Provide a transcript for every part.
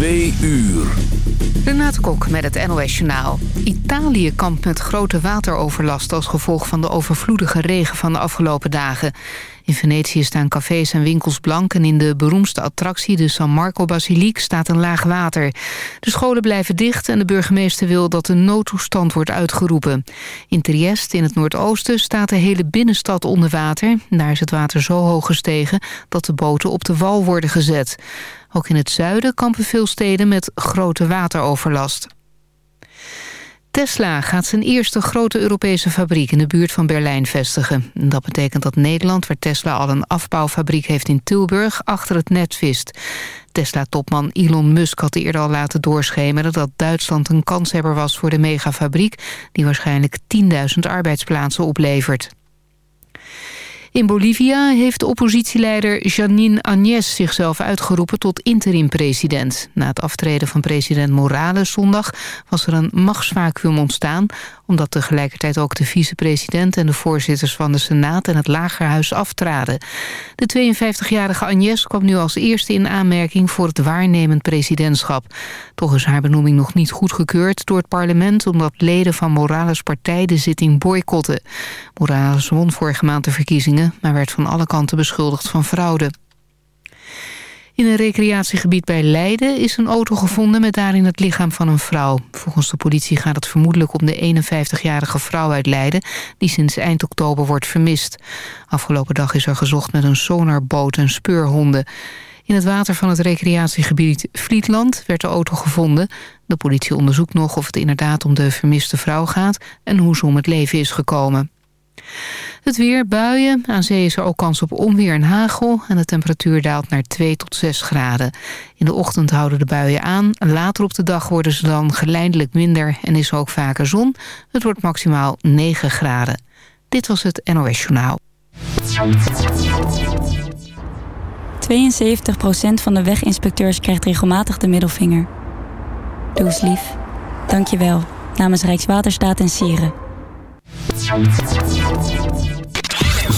Twee uur. Renate Kok met het NOS Journaal. Italië kampt met grote wateroverlast als gevolg van de overvloedige regen van de afgelopen dagen. In Venetië staan cafés en winkels blank en in de beroemdste attractie, de San Marco Basiliek, staat een laag water. De scholen blijven dicht en de burgemeester wil dat een noodtoestand wordt uitgeroepen. In Trieste, in het noordoosten, staat de hele binnenstad onder water. Daar is het water zo hoog gestegen dat de boten op de wal worden gezet. Ook in het zuiden kampen veel steden met grote wateroverlast. Tesla gaat zijn eerste grote Europese fabriek in de buurt van Berlijn vestigen. Dat betekent dat Nederland, waar Tesla al een afbouwfabriek heeft in Tilburg, achter het net vist. Tesla-topman Elon Musk had eerder al laten doorschemeren dat Duitsland een kanshebber was voor de megafabriek, die waarschijnlijk 10.000 arbeidsplaatsen oplevert. In Bolivia heeft de oppositieleider Janine Áñez zichzelf uitgeroepen tot interim-president. Na het aftreden van president Morales zondag was er een machtsvacuum ontstaan... omdat tegelijkertijd ook de vicepresident en de voorzitters van de Senaat en het Lagerhuis aftraden. De 52-jarige Áñez kwam nu als eerste in aanmerking voor het waarnemend presidentschap. Toch is haar benoeming nog niet goedgekeurd door het parlement... omdat leden van Morales' partij de zitting boycotten. Morales won vorige maand de verkiezingen maar werd van alle kanten beschuldigd van fraude. In een recreatiegebied bij Leiden is een auto gevonden met daarin het lichaam van een vrouw. Volgens de politie gaat het vermoedelijk om de 51-jarige vrouw uit Leiden... die sinds eind oktober wordt vermist. Afgelopen dag is er gezocht met een sonarboot en speurhonden. In het water van het recreatiegebied Vlietland werd de auto gevonden. De politie onderzoekt nog of het inderdaad om de vermiste vrouw gaat... en hoe ze om het leven is gekomen. Het weer, buien. Aan zee is er ook kans op onweer en hagel. En de temperatuur daalt naar 2 tot 6 graden. In de ochtend houden de buien aan. Later op de dag worden ze dan geleidelijk minder en is er ook vaker zon. Het wordt maximaal 9 graden. Dit was het NOS Journaal. 72% van de weginspecteurs krijgt regelmatig de middelvinger. Doe lief. Dank je wel. Namens Rijkswaterstaat en Sieren.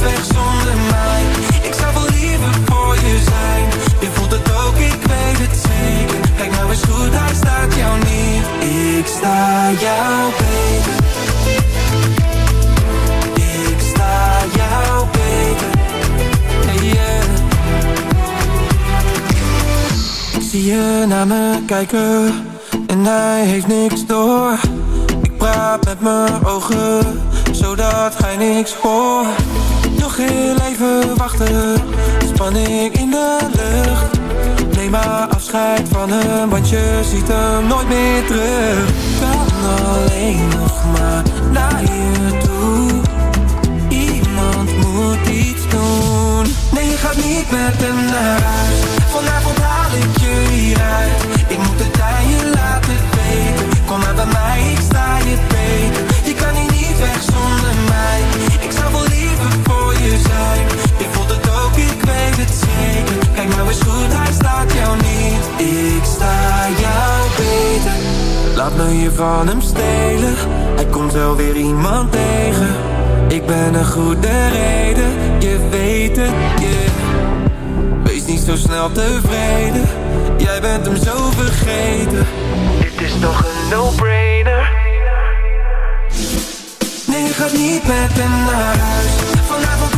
weg zonder mij. Ik zou wel liever voor je zijn. Je voelt het ook, ik weet het zeker. Kijk nou eens goed, hij staat jouw niet Ik sta jou baby. Ik sta jou baby. Ik zie je naar me kijken En hij heeft niks door. Ik praat met mijn ogen zodat hij niks hoort heel even wachten, spanning in de lucht. Neem maar afscheid van hem, want je ziet hem nooit meer terug. Kan alleen nog maar naar je toe. Iemand moet iets doen. Nee, je gaat niet met hem naar huis. Vanavond haal ik je hieruit. Ik moet het aan je laten weten. Kom maar bij mij, ik sta je zijn Je voelt het ook, ik weet het zeker. Kijk nou eens goed, hij staat jou niet. Ik sta jou beter. Laat me je van hem stelen. Hij komt wel weer iemand tegen. Ik ben een goede reden. Je weet het, yeah. Wees niet zo snel tevreden. Jij bent hem zo vergeten. Dit is toch een no-brainer? Nee, je gaat niet met hem naar huis. Vanavond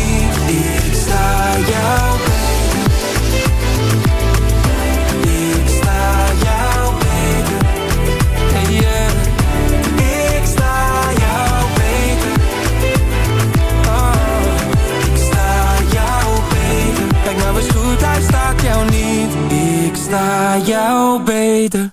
jou niet. Ik sta jou beter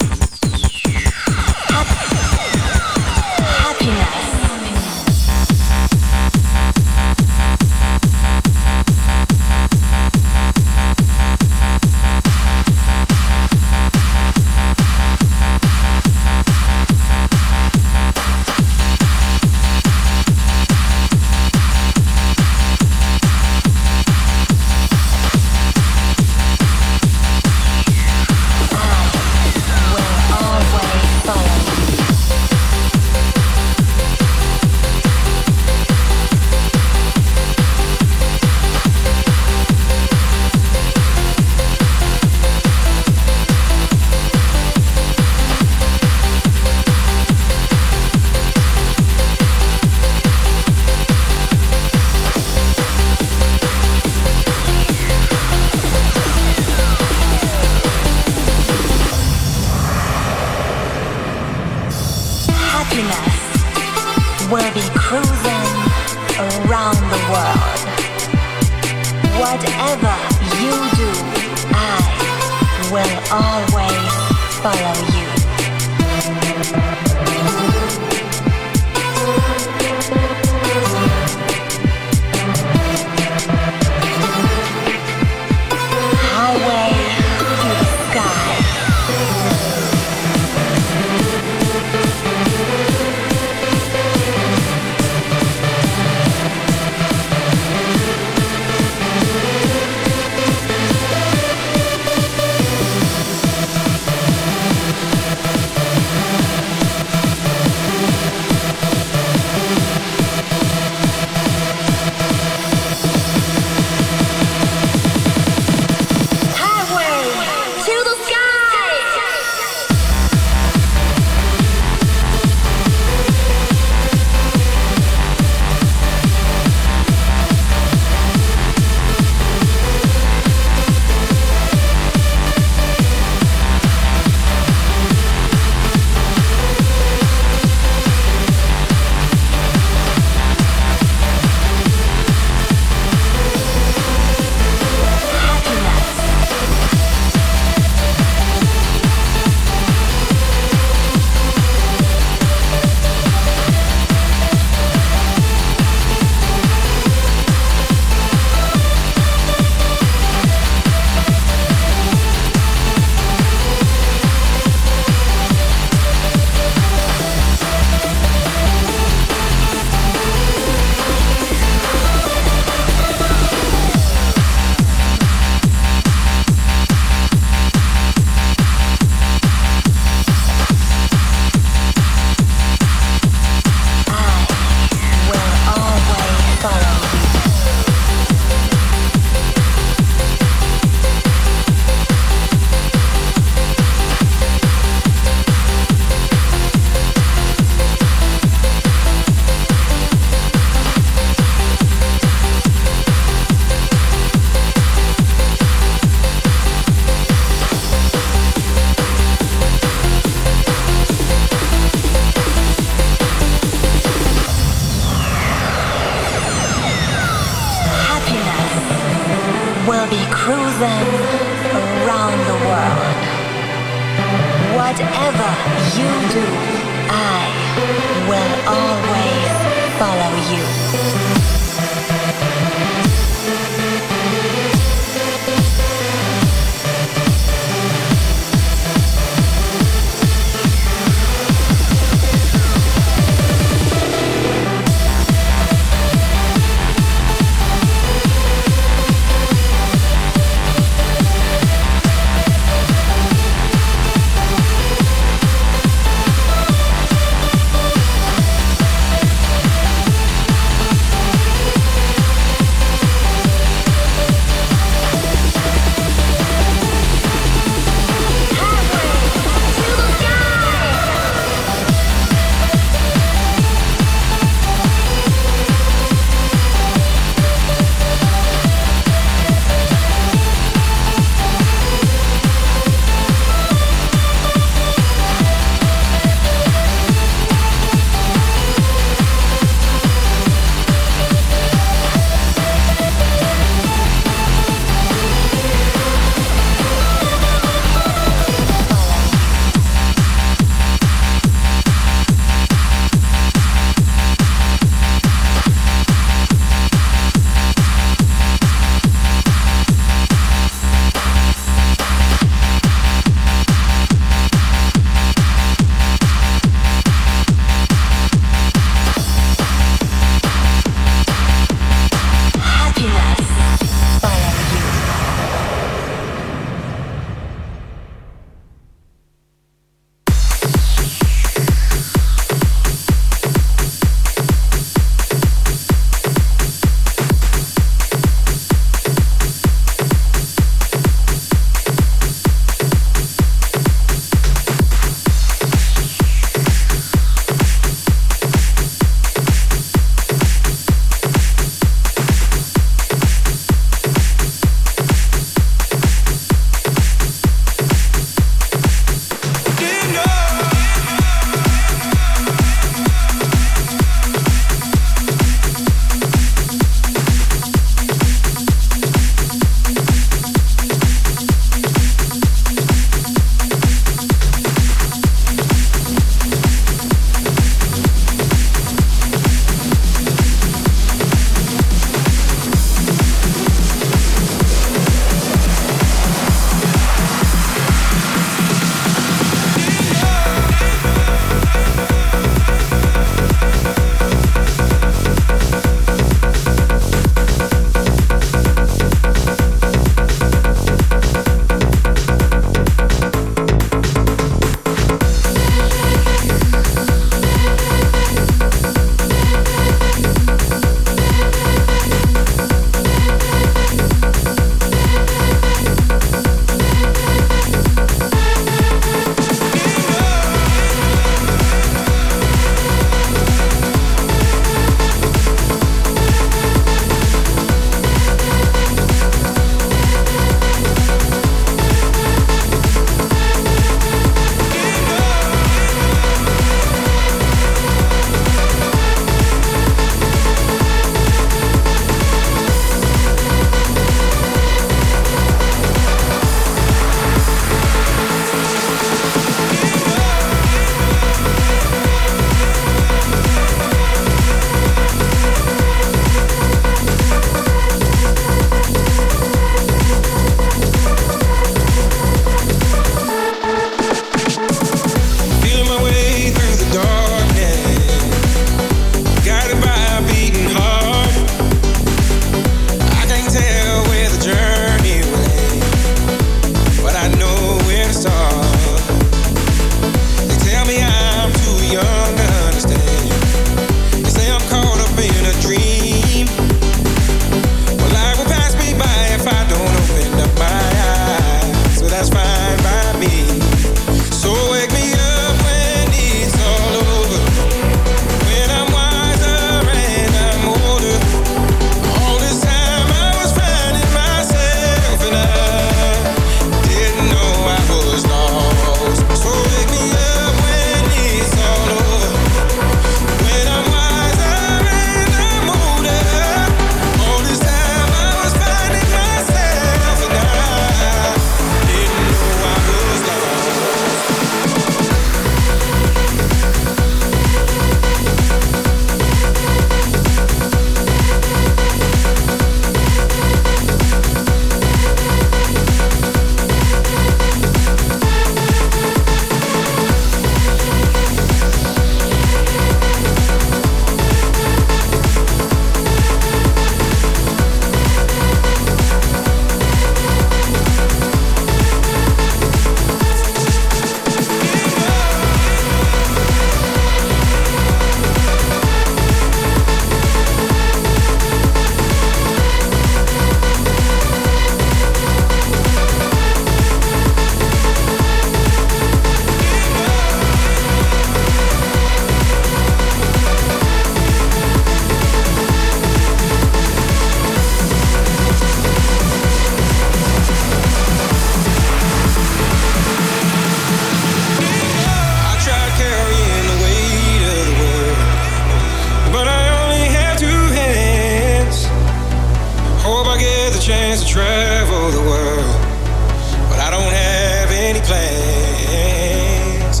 place.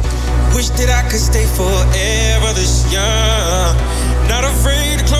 Wish that I could stay forever this young. Not afraid to close.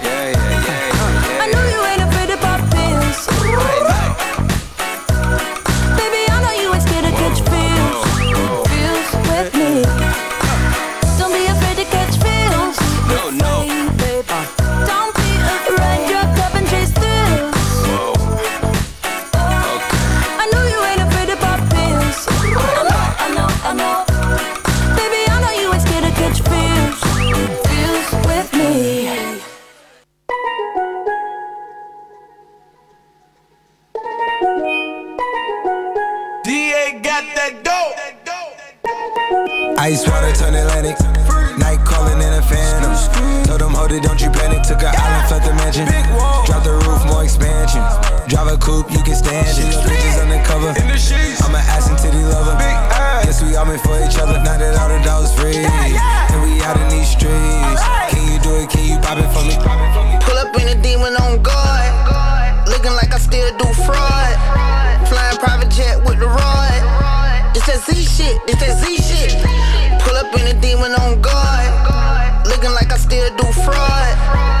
mansion. Drop the roof, more expansion. Drive a coupe, you can stand it. Bitches undercover. I'm an ass and titty lover. Guess we all meant for each other. Now that all the dogs free. And we out in these streets. Can you do it? Can you pop it for me? Pull up in a demon on guard. Looking like I still do fraud. Flying private jet with the rod. It's that Z shit, it's that Z shit. Pull up in a demon on guard. Looking like I still do fraud.